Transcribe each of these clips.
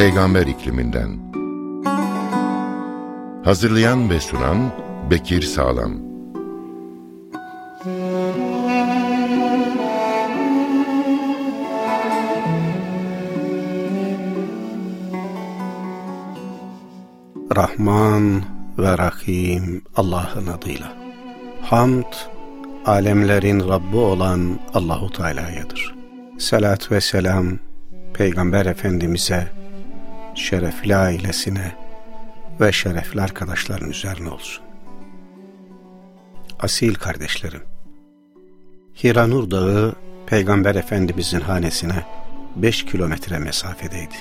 Peygamber ikliminden. Hazırlayan ve sunan Bekir Sağlam. Rahman ve Rahim Allah'ın adıyla. Hamd, alemlerin Rabbi olan Allahu Teala'yadır. Salat ve selam Peygamber Efendimiz'e, şerefli ailesine ve şerefli arkadaşların üzerine olsun. Asil kardeşlerim, Hiranur Dağı Peygamber Efendimiz'in hanesine 5 kilometre mesafedeydi.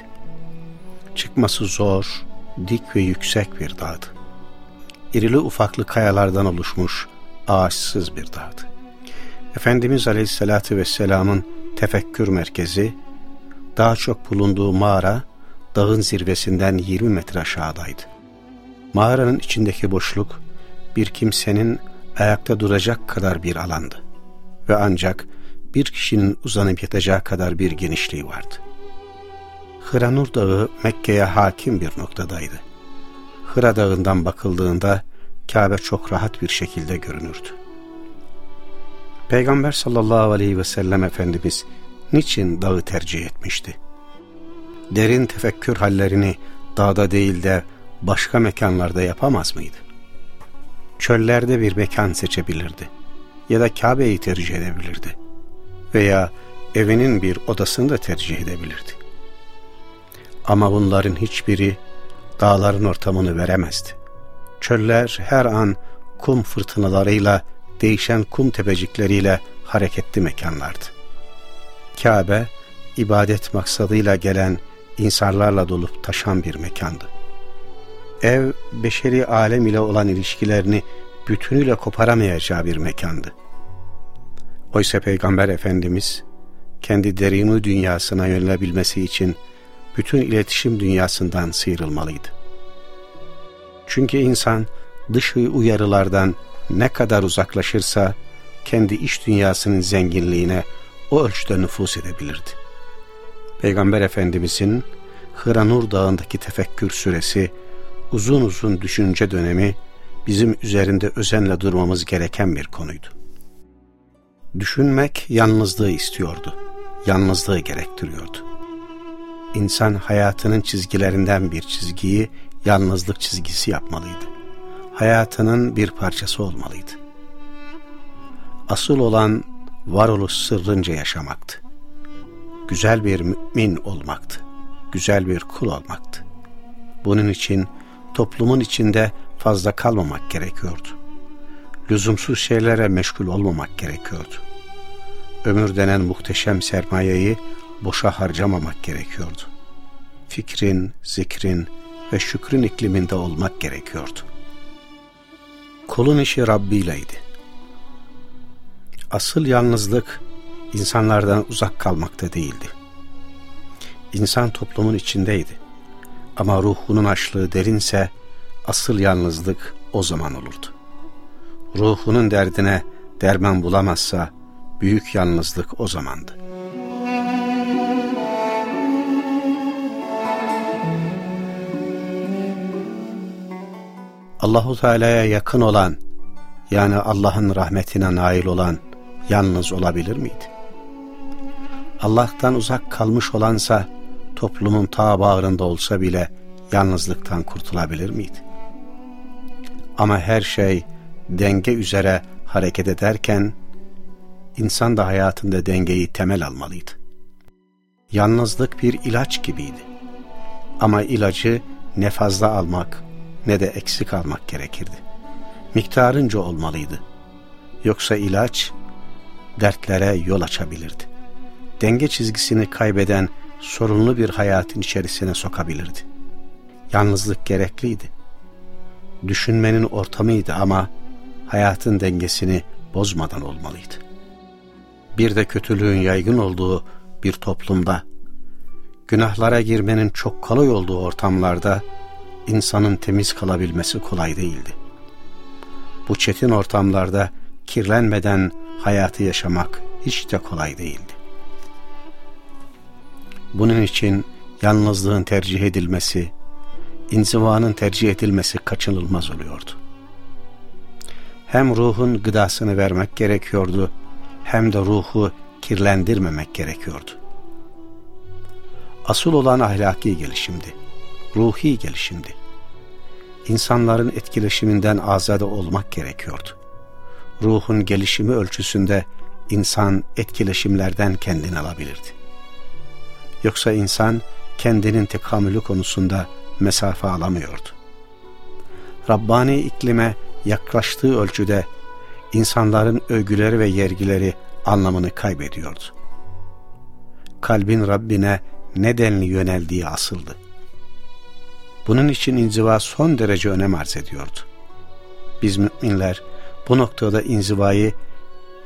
Çıkması zor, dik ve yüksek bir dağdı. İrili ufaklı kayalardan oluşmuş ağaçsız bir dağdı. Efendimiz Aleyhisselatü Vesselam'ın tefekkür merkezi, daha çok bulunduğu mağara, dağın zirvesinden 20 metre aşağıdaydı. Mağaranın içindeki boşluk, bir kimsenin ayakta duracak kadar bir alandı. Ve ancak bir kişinin uzanıp yatacağı kadar bir genişliği vardı. Hıranur Dağı Mekke'ye hakim bir noktadaydı. Hıra Dağı'ndan bakıldığında Kabe çok rahat bir şekilde görünürdü. Peygamber sallallahu aleyhi ve sellem Efendimiz niçin dağı tercih etmişti? Derin tefekkür hallerini dağda değil de başka mekanlarda yapamaz mıydı? Çöllerde bir mekan seçebilirdi ya da Kabe'yi tercih edebilirdi veya evinin bir odasını da tercih edebilirdi. Ama bunların hiçbiri dağların ortamını veremezdi. Çöller her an kum fırtınalarıyla, değişen kum tepecikleriyle hareketli mekanlardı. Kabe, ibadet maksadıyla gelen insanlarla dolup taşan bir mekandı. Ev, beşeri alem ile olan ilişkilerini bütünüyle koparamayacağı bir mekandı. Oysa Peygamber Efendimiz, kendi derini dünyasına yönelebilmesi için bütün iletişim dünyasından sıyrılmalıydı. Çünkü insan dışı uyarılardan ne kadar uzaklaşırsa kendi iç dünyasının zenginliğine o ölçüde nüfus edebilirdi. Peygamber Efendimizin Hıranur Dağı'ndaki tefekkür süresi, uzun uzun düşünce dönemi bizim üzerinde özenle durmamız gereken bir konuydu. Düşünmek yalnızlığı istiyordu, yalnızlığı gerektiriyordu. İnsan hayatının çizgilerinden bir çizgiyi yalnızlık çizgisi yapmalıydı. Hayatının bir parçası olmalıydı. Asıl olan varoluş sırrınca yaşamaktı. Güzel bir mümin olmaktı. Güzel bir kul olmaktı. Bunun için toplumun içinde fazla kalmamak gerekiyordu. Lüzumsuz şeylere meşgul olmamak gerekiyordu. Ömür denen muhteşem sermayeyi boşa harcamamak gerekiyordu. Fikrin, zikrin ve şükrün ikliminde olmak gerekiyordu. Kulun işi Rabbi ileydi asıl yalnızlık insanlardan uzak kalmakta değildi. İnsan toplumun içindeydi. Ama ruhunun açlığı derinse asıl yalnızlık o zaman olurdu. Ruhunun derdine derman bulamazsa büyük yalnızlık o zamandı. Allahu Teala'ya yakın olan yani Allah'ın rahmetine nail olan yalnız olabilir miydi? Allah'tan uzak kalmış olansa toplumun ta bağrında olsa bile yalnızlıktan kurtulabilir miydi? Ama her şey denge üzere hareket ederken insan da hayatında dengeyi temel almalıydı. Yalnızlık bir ilaç gibiydi. Ama ilacı ne fazla almak ne de eksik almak gerekirdi. Miktarınca olmalıydı. Yoksa ilaç dertlere yol açabilirdi. Denge çizgisini kaybeden sorunlu bir hayatın içerisine sokabilirdi. Yalnızlık gerekliydi. Düşünmenin ortamıydı ama hayatın dengesini bozmadan olmalıydı. Bir de kötülüğün yaygın olduğu bir toplumda, günahlara girmenin çok kolay olduğu ortamlarda insanın temiz kalabilmesi kolay değildi. Bu çetin ortamlarda kirlenmeden hayatı yaşamak hiç de kolay değildi. Bunun için yalnızlığın tercih edilmesi, inzivanın tercih edilmesi kaçınılmaz oluyordu. Hem ruhun gıdasını vermek gerekiyordu, hem de ruhu kirlendirmemek gerekiyordu. Asıl olan ahlaki gelişimdi, ruhi gelişimdi. İnsanların etkileşiminden azade olmak gerekiyordu. Ruhun gelişimi ölçüsünde insan etkileşimlerden kendini alabilirdi. Yoksa insan kendinin tekamülü konusunda mesafe alamıyordu. Rabbani iklime yaklaştığı ölçüde insanların övgüleri ve yergileri anlamını kaybediyordu. Kalbin Rabbine nedenli yöneldiği asıldı. Bunun için inziva son derece önem arz ediyordu. Biz müminler bu noktada inzivayı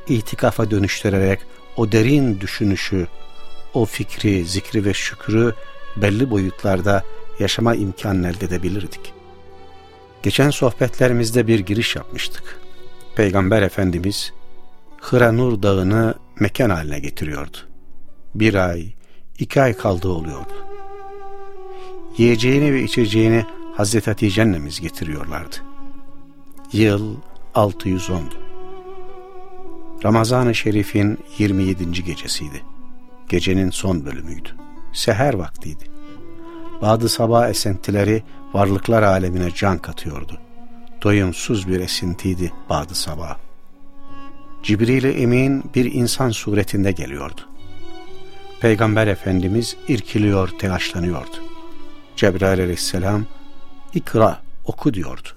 itikafa dönüştürerek o derin düşünüşü, o fikri, zikri ve şükrü belli boyutlarda yaşama imkanı elde edebilirdik. Geçen sohbetlerimizde bir giriş yapmıştık. Peygamber Efendimiz Hıra Nur Dağı'nı mekan haline getiriyordu. Bir ay, iki ay kaldığı oluyordu. Yiyeceğini ve içeceğini Hazreti Hatice annemiz getiriyorlardı. Yıl 610'du. Ramazan-ı Şerif'in 27. gecesiydi. Gecenin son bölümüydü. Seher vaktiydi. Badı sabah esintileri varlıklar alemine can katıyordu. Doyumsuz bir esintiydi Badı sabah. Cibril-i Emin bir insan suretinde geliyordu. Peygamber Efendimiz irkiliyor, telaşlanıyordu. Cebrail aleyhisselam, ikra, oku diyordu.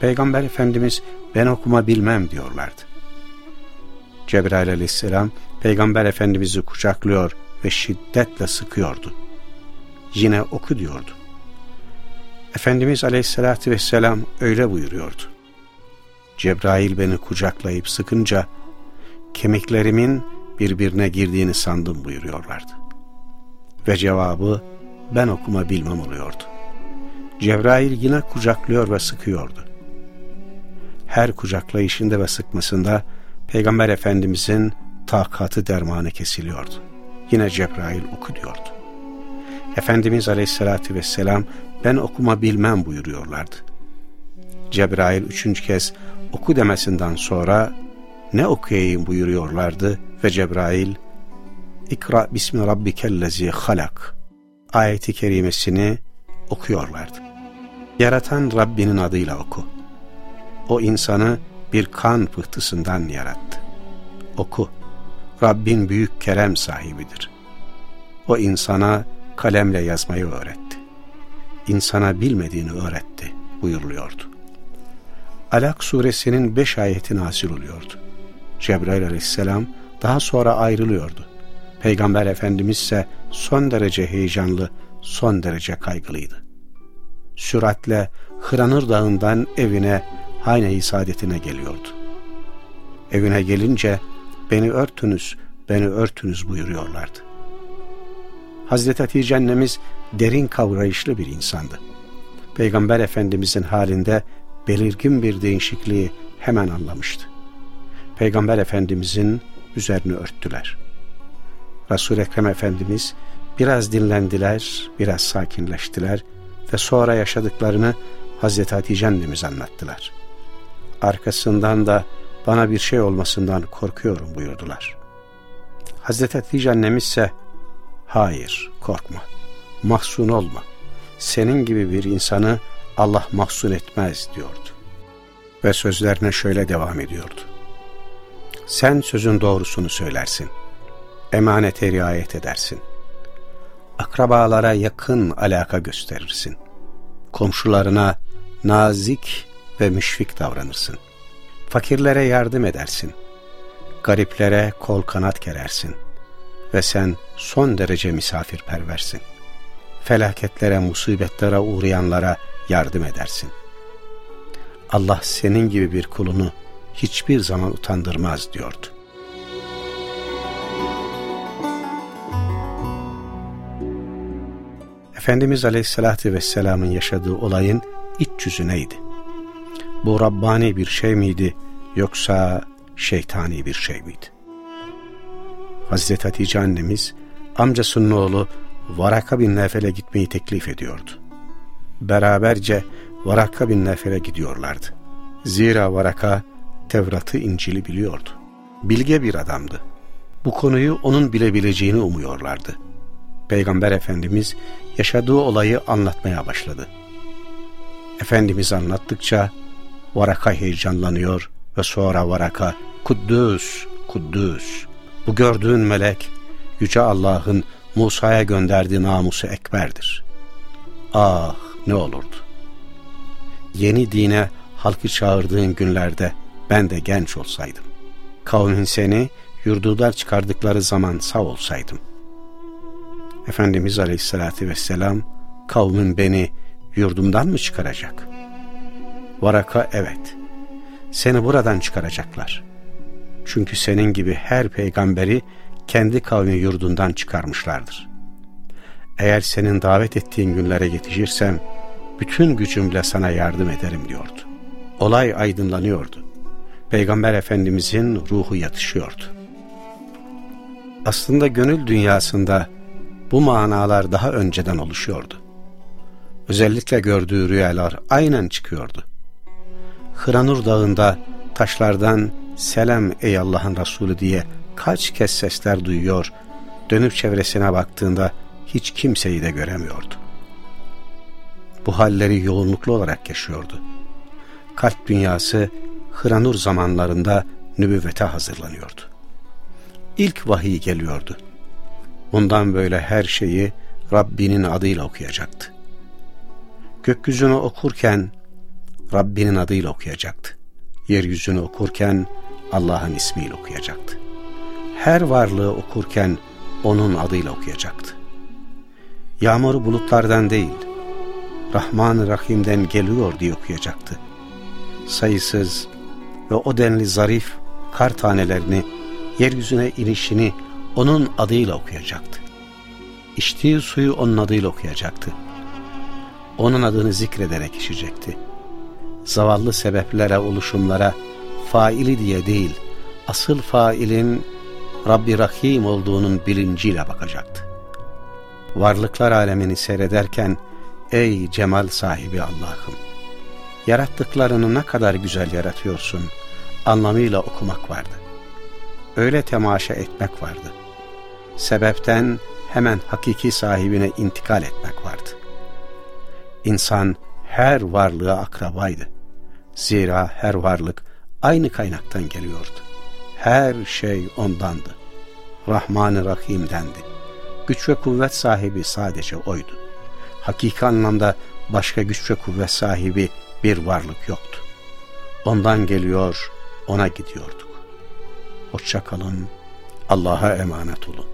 Peygamber Efendimiz, ben okuma bilmem diyorlardı. Cebrail aleyhisselam, Peygamber Efendimiz'i kucaklıyor ve şiddetle sıkıyordu. Yine oku diyordu. Efendimiz aleyhissalatü vesselam öyle buyuruyordu. Cebrail beni kucaklayıp sıkınca kemiklerimin birbirine girdiğini sandım buyuruyorlardı. Ve cevabı ben okuma bilmem oluyordu. Cebrail yine kucaklıyor ve sıkıyordu. Her kucaklayışında ve sıkmasında Peygamber Efendimizin takatı dermanı kesiliyordu. Yine Cebrail oku diyordu. Efendimiz Aleyhisselatü Vesselam ben okuma bilmem buyuruyorlardı. Cebrail üçüncü kez oku demesinden sonra ne okuyayım buyuruyorlardı ve Cebrail İkra bismi rabbikellezi halak ayeti kerimesini okuyorlardı. Yaratan Rabbinin adıyla oku. O insanı bir kan pıhtısından yarattı. Oku. Rabbin büyük kerem sahibidir. O insana kalemle yazmayı öğretti. İnsana bilmediğini öğretti buyuruluyordu. Alak suresinin beş ayeti nazil oluyordu. Cebrail aleyhisselam daha sonra ayrılıyordu. Peygamber Efendimiz ise son derece heyecanlı, son derece kaygılıydı. Süratle Hıranır Dağı'ndan evine, Hayne-i Saadetine geliyordu. Evine gelince beni örtünüz, beni örtünüz buyuruyorlardı. Hazreti Hatice annemiz derin kavrayışlı bir insandı. Peygamber Efendimizin halinde belirgin bir değişikliği hemen anlamıştı. Peygamber Efendimizin üzerini örttüler. Resul-i Ekrem Efendimiz biraz dinlendiler, biraz sakinleştiler ve sonra yaşadıklarını Hazreti Hatice annemiz anlattılar. Arkasından da bana bir şey olmasından korkuyorum buyurdular. Hazreti Hatice annemiz ise hayır korkma, mahzun olma, senin gibi bir insanı Allah mahzun etmez diyordu. Ve sözlerine şöyle devam ediyordu. Sen sözün doğrusunu söylersin, emanete riayet edersin, akrabalara yakın alaka gösterirsin, komşularına nazik ve müşfik davranırsın, fakirlere yardım edersin, gariplere kol kanat gerersin ve sen son derece misafirperversin. Felaketlere, musibetlere uğrayanlara yardım edersin. Allah senin gibi bir kulunu hiçbir zaman utandırmaz diyordu. Efendimiz Aleyhisselatü Vesselam'ın yaşadığı olayın iç yüzü neydi? Bu Rabbani bir şey miydi yoksa şeytani bir şey miydi? Hazreti Hatice annemiz amcasının oğlu Varaka bin Nefel'e gitmeyi teklif ediyordu. Beraberce Varaka bin Nefel'e gidiyorlardı. Zira Varaka Tevrat'ı İncil'i biliyordu. Bilge bir adamdı. Bu konuyu onun bilebileceğini umuyorlardı. Peygamber Efendimiz yaşadığı olayı anlatmaya başladı. Efendimiz anlattıkça Varaka heyecanlanıyor ve sonra Varaka Kuddüs, Kuddüs. Bu gördüğün melek Yüce Allah'ın Musa'ya gönderdiği namusu ekberdir. Ah ne olurdu. Yeni dine halkı çağırdığın günlerde ben de genç olsaydım. Kavmin seni yurdular çıkardıkları zaman sağ olsaydım. Efendimiz Aleyhisselatü Vesselam kavmin beni yurdumdan mı çıkaracak? Varaka evet. Seni buradan çıkaracaklar. Çünkü senin gibi her peygamberi kendi kavmi yurdundan çıkarmışlardır. Eğer senin davet ettiğin günlere yetişirsem, bütün gücümle sana yardım ederim diyordu. Olay aydınlanıyordu. Peygamber Efendimizin ruhu yatışıyordu. Aslında gönül dünyasında bu manalar daha önceden oluşuyordu. Özellikle gördüğü rüyalar aynen çıkıyordu. Hıranur dağında taşlardan selam ey Allah'ın Resulü diye kaç kez sesler duyuyor, dönüp çevresine baktığında hiç kimseyi de göremiyordu. Bu halleri yoğunluklu olarak yaşıyordu. Kalp dünyası Hıranur zamanlarında nübüvvete hazırlanıyordu. İlk vahiy geliyordu. Bundan böyle her şeyi Rabbinin adıyla okuyacaktı. Gökyüzünü okurken Rabbinin adıyla okuyacaktı. Yeryüzünü okurken Allah'ın ismiyle okuyacaktı. Her varlığı okurken onun adıyla okuyacaktı. Yağmuru bulutlardan değil, Rahman-ı Rahim'den geliyor diye okuyacaktı. Sayısız ve o denli zarif kar tanelerini, yeryüzüne inişini onun adıyla okuyacaktı. İçtiği suyu onun adıyla okuyacaktı. Onun adını zikrederek içecekti. Zavallı sebeplere, oluşumlara, faili diye değil, asıl failin Rabbi Rahim olduğunun bilinciyle bakacaktı. Varlıklar alemini seyrederken, ey cemal sahibi Allah'ım, yarattıklarını ne kadar güzel yaratıyorsun, anlamıyla okumak vardı. Öyle temaşa etmek vardı. Sebepten hemen hakiki sahibine intikal etmek vardı. İnsan her varlığa akrabaydı. Zira her varlık aynı kaynaktan geliyordu. Her şey ondandı. Rahman-ı Rahim'dendi. Güç ve kuvvet sahibi sadece oydu. Hakiki anlamda başka güç ve kuvvet sahibi bir varlık yoktu. Ondan geliyor, ona gidiyorduk. Hoşça kalın, Allah'a emanet olun.